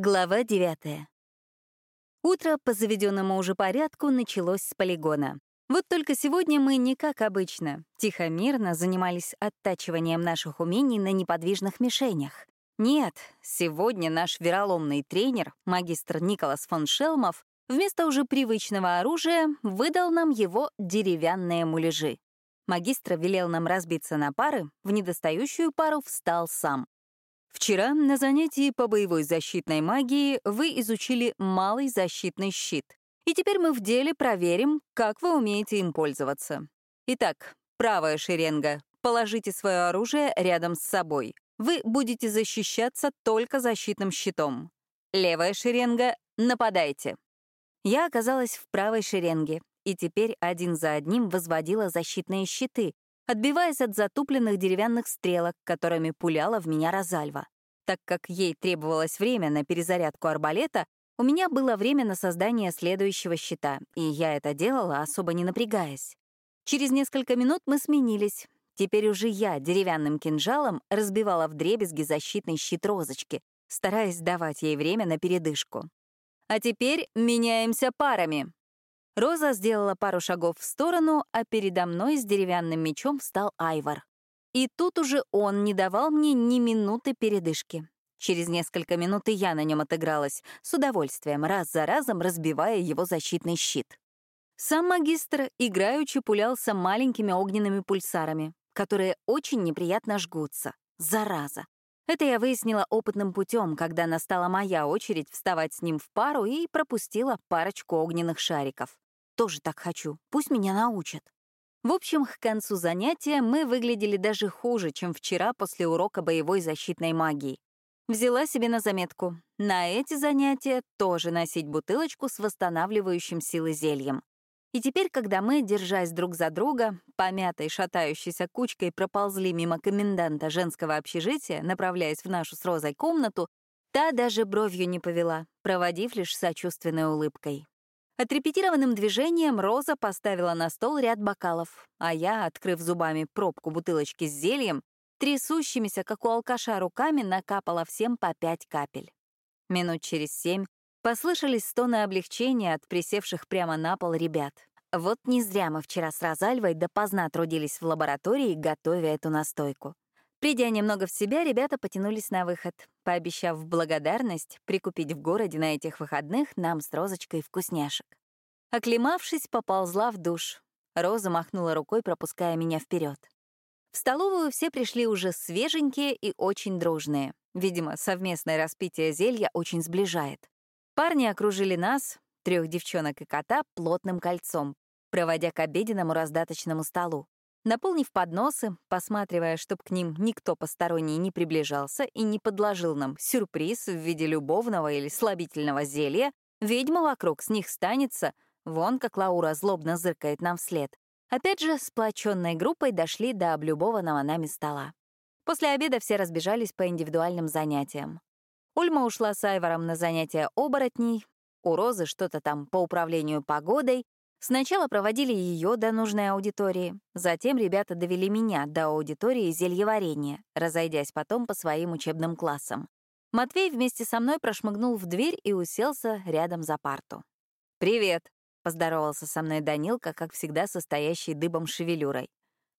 Глава 9. Утро по заведенному уже порядку началось с полигона. Вот только сегодня мы не как обычно, тихо-мирно занимались оттачиванием наших умений на неподвижных мишенях. Нет, сегодня наш вероломный тренер, магистр Николас фон Шелмов, вместо уже привычного оружия выдал нам его деревянные муляжи. Магистр велел нам разбиться на пары, в недостающую пару встал сам. Вчера на занятии по боевой защитной магии вы изучили малый защитный щит. И теперь мы в деле проверим, как вы умеете им пользоваться. Итак, правая шеренга. Положите свое оружие рядом с собой. Вы будете защищаться только защитным щитом. Левая шеренга — нападайте. Я оказалась в правой шеренге, и теперь один за одним возводила защитные щиты, отбиваясь от затупленных деревянных стрелок, которыми пуляла в меня Розальва. Так как ей требовалось время на перезарядку арбалета, у меня было время на создание следующего щита, и я это делала, особо не напрягаясь. Через несколько минут мы сменились. Теперь уже я деревянным кинжалом разбивала вдребезги защитный щит розочки, стараясь давать ей время на передышку. А теперь меняемся парами. Роза сделала пару шагов в сторону, а передо мной с деревянным мечом встал Айвар. И тут уже он не давал мне ни минуты передышки. Через несколько минут и я на нем отыгралась, с удовольствием, раз за разом разбивая его защитный щит. Сам магистр играючи пулялся маленькими огненными пульсарами, которые очень неприятно жгутся. Зараза. Это я выяснила опытным путем, когда настала моя очередь вставать с ним в пару и пропустила парочку огненных шариков. Тоже так хочу. Пусть меня научат. В общем, к концу занятия мы выглядели даже хуже, чем вчера после урока боевой защитной магии. Взяла себе на заметку. На эти занятия тоже носить бутылочку с восстанавливающим силы зельем. И теперь, когда мы, держась друг за друга, помятой шатающейся кучкой проползли мимо коменданта женского общежития, направляясь в нашу с Розой комнату, та даже бровью не повела, проводив лишь сочувственной улыбкой. Отрепетированным движением Роза поставила на стол ряд бокалов, а я, открыв зубами пробку бутылочки с зельем, трясущимися, как у алкаша, руками накапала всем по пять капель. Минут через семь послышались стоны облегчения от присевших прямо на пол ребят. Вот не зря мы вчера с Розальвой допоздна трудились в лаборатории, готовя эту настойку. Придя немного в себя, ребята потянулись на выход, пообещав в благодарность прикупить в городе на этих выходных нам с Розочкой вкусняшек. Оклемавшись, поползла в душ. Роза махнула рукой, пропуская меня вперед. В столовую все пришли уже свеженькие и очень дружные. Видимо, совместное распитие зелья очень сближает. Парни окружили нас, трех девчонок и кота, плотным кольцом, проводя к обеденному раздаточному столу. Наполнив подносы, посматривая, чтоб к ним никто посторонний не приближался и не подложил нам сюрприз в виде любовного или слабительного зелья, ведьма вокруг с них станется, вон как Лаура злобно зыркает нам вслед. Опять же, сплоченной группой дошли до облюбованного нами стола. После обеда все разбежались по индивидуальным занятиям. Ульма ушла с Айваром на занятия оборотней, у Розы что-то там по управлению погодой, Сначала проводили ее до нужной аудитории, затем ребята довели меня до аудитории зельеварения, разойдясь потом по своим учебным классам. Матвей вместе со мной прошмыгнул в дверь и уселся рядом за парту. «Привет», — поздоровался со мной Данилка, как всегда состоящий дыбом шевелюрой.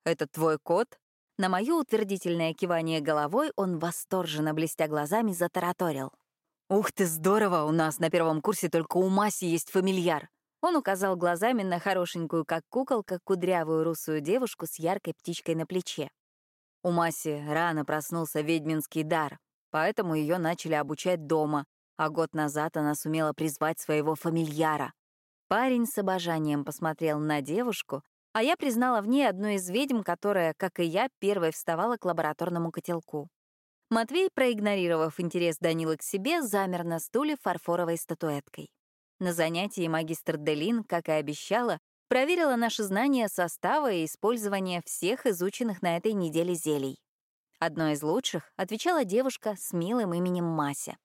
«Это твой кот?» На мое утвердительное кивание головой он, восторженно блестя глазами, затараторил. «Ух ты, здорово! У нас на первом курсе только у Маси есть фамильяр. Он указал глазами на хорошенькую, как куколка, кудрявую русую девушку с яркой птичкой на плече. У Маси рано проснулся ведьминский дар, поэтому ее начали обучать дома, а год назад она сумела призвать своего фамильяра. Парень с обожанием посмотрел на девушку, а я признала в ней одну из ведьм, которая, как и я, первой вставала к лабораторному котелку. Матвей, проигнорировав интерес Данилы к себе, замер на стуле фарфоровой статуэткой. На занятии магистр Делин, как и обещала, проверила наши знания состава и использования всех изученных на этой неделе зелий. Одно из лучших отвечала девушка с милым именем Мася.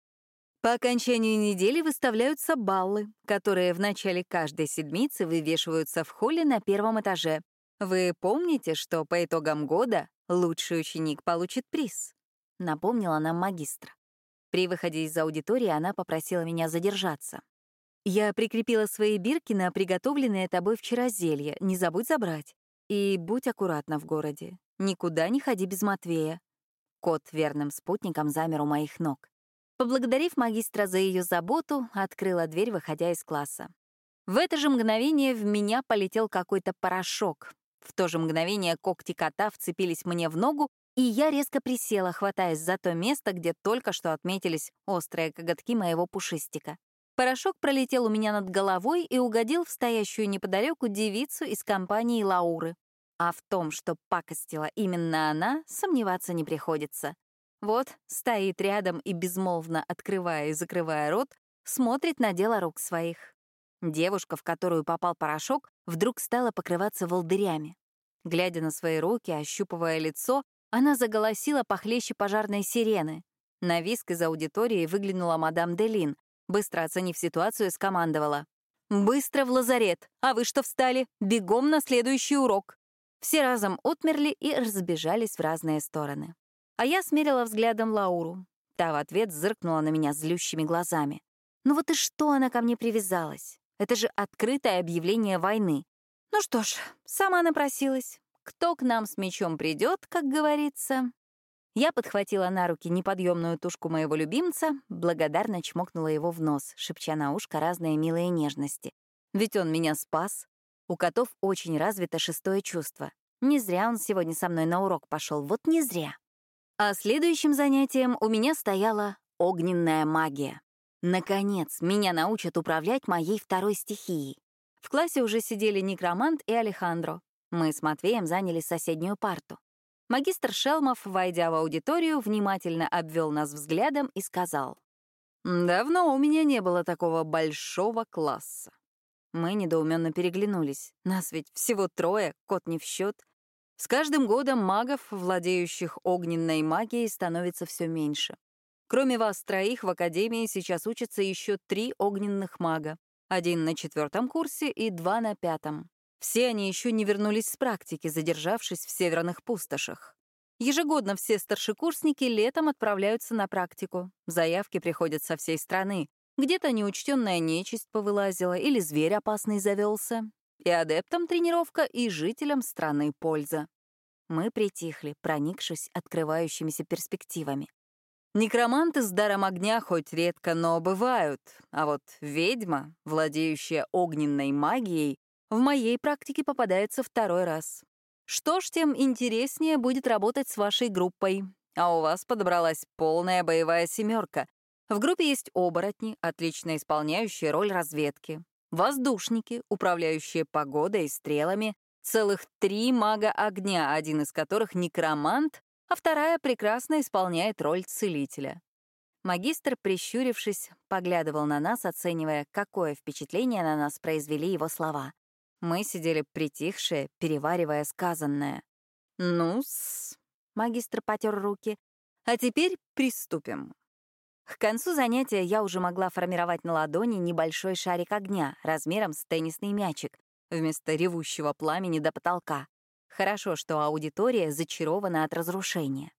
По окончанию недели выставляются баллы, которые в начале каждой седмицы вывешиваются в холле на первом этаже. Вы помните, что по итогам года лучший ученик получит приз? Напомнила нам магистр. При выходе из аудитории она попросила меня задержаться. «Я прикрепила свои бирки на приготовленное тобой вчера зелье. Не забудь забрать. И будь аккуратна в городе. Никуда не ходи без Матвея». Кот верным спутником замер у моих ног. Поблагодарив магистра за ее заботу, открыла дверь, выходя из класса. В это же мгновение в меня полетел какой-то порошок. В то же мгновение когти кота вцепились мне в ногу, и я резко присела, хватаясь за то место, где только что отметились острые коготки моего пушистика. Порошок пролетел у меня над головой и угодил в стоящую неподалеку девицу из компании Лауры. А в том, что пакостила именно она, сомневаться не приходится. Вот, стоит рядом и, безмолвно открывая и закрывая рот, смотрит на дело рук своих. Девушка, в которую попал порошок, вдруг стала покрываться волдырями. Глядя на свои руки, ощупывая лицо, она заголосила похлеще пожарной сирены. На виск из аудитории выглянула мадам Делин. Быстро оценив ситуацию, скомандовала. «Быстро в лазарет! А вы что встали? Бегом на следующий урок!» Все разом отмерли и разбежались в разные стороны. А я смерила взглядом Лауру. Та в ответ зыркнула на меня злющими глазами. «Ну вот и что она ко мне привязалась? Это же открытое объявление войны. Ну что ж, сама напросилась. Кто к нам с мечом придет, как говорится? Я подхватила на руки неподъемную тушку моего любимца, благодарно чмокнула его в нос, шепча на ушко разные милые нежности. Ведь он меня спас. У котов очень развито шестое чувство. Не зря он сегодня со мной на урок пошел, вот не зря. А следующим занятием у меня стояла огненная магия. Наконец, меня научат управлять моей второй стихией. В классе уже сидели некромант и Алехандро. Мы с Матвеем заняли соседнюю парту. Магистр Шелмов, войдя в аудиторию, внимательно обвел нас взглядом и сказал. «Давно у меня не было такого большого класса». Мы недоуменно переглянулись. Нас ведь всего трое, кот не в счет. С каждым годом магов, владеющих огненной магией, становится все меньше. Кроме вас троих, в Академии сейчас учатся еще три огненных мага. Один на четвертом курсе и два на пятом. Все они еще не вернулись с практики, задержавшись в северных пустошах. Ежегодно все старшекурсники летом отправляются на практику. Заявки приходят со всей страны. Где-то неучтенная нечисть повылазила или зверь опасный завелся. И адептам тренировка, и жителям страны польза. Мы притихли, проникшись открывающимися перспективами. Некроманты с даром огня хоть редко, но бывают, а вот ведьма, владеющая огненной магией, в моей практике попадается второй раз. Что ж, тем интереснее будет работать с вашей группой. А у вас подобралась полная боевая семерка. В группе есть оборотни, отлично исполняющие роль разведки. Воздушники, управляющие погодой и стрелами. Целых три мага огня, один из которых некромант, а вторая прекрасно исполняет роль целителя. Магистр, прищурившись, поглядывал на нас, оценивая, какое впечатление на нас произвели его слова. Мы сидели притихшие, переваривая сказанное. «Ну-с», — магистр потер руки, — «а теперь приступим». К концу занятия я уже могла формировать на ладони небольшой шарик огня размером с теннисный мячик вместо ревущего пламени до потолка. Хорошо, что аудитория зачарована от разрушения.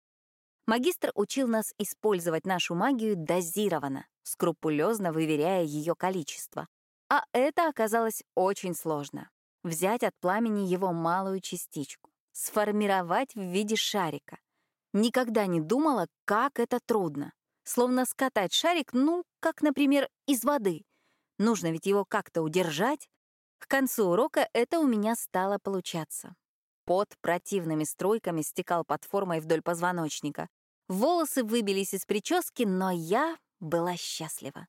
Магистр учил нас использовать нашу магию дозированно, скрупулезно выверяя ее количество. А это оказалось очень сложно взять от пламени его малую частичку, сформировать в виде шарика. Никогда не думала, как это трудно. Словно скатать шарик, ну, как, например, из воды. Нужно ведь его как-то удержать. К концу урока это у меня стало получаться. Пот противными струйками стекал под формой вдоль позвоночника. Волосы выбились из прически, но я была счастлива.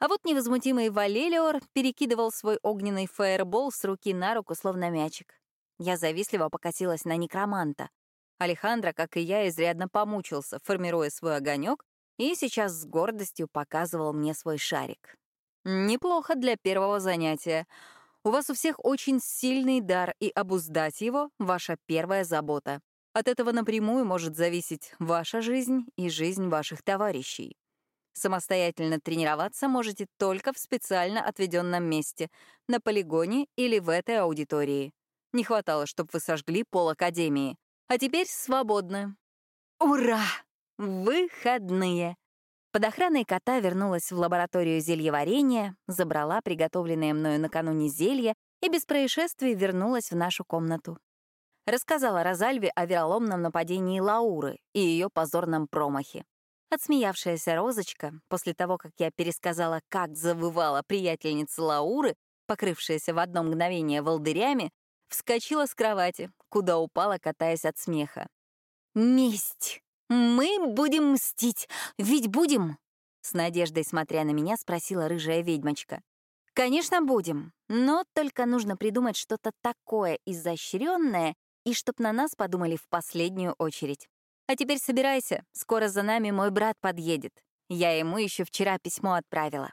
А вот невозмутимый Валелиор перекидывал свой огненный фаербол с руки на руку, словно мячик. Я завистливо покатилась на некроманта. Алехандро, как и я, изрядно помучился, формируя свой огонек, и сейчас с гордостью показывал мне свой шарик. Неплохо для первого занятия. У вас у всех очень сильный дар, и обуздать его — ваша первая забота. От этого напрямую может зависеть ваша жизнь и жизнь ваших товарищей. Самостоятельно тренироваться можете только в специально отведенном месте, на полигоне или в этой аудитории. Не хватало, чтобы вы сожгли пол Академии. А теперь свободны. Ура! Выходные! Под охраной кота вернулась в лабораторию зельеварения, забрала приготовленное мною накануне зелье и без происшествий вернулась в нашу комнату. Рассказала Розальве о вероломном нападении Лауры и ее позорном промахе. Отсмеявшаяся Розочка, после того, как я пересказала, как завывала приятельница Лауры, покрывшаяся в одно мгновение волдырями, вскочила с кровати, куда упала, катаясь от смеха. «Месть! Мы будем мстить! Ведь будем!» С надеждой, смотря на меня, спросила рыжая ведьмочка. «Конечно, будем, но только нужно придумать что-то такое изощренное, и чтоб на нас подумали в последнюю очередь. А теперь собирайся, скоро за нами мой брат подъедет. Я ему еще вчера письмо отправила.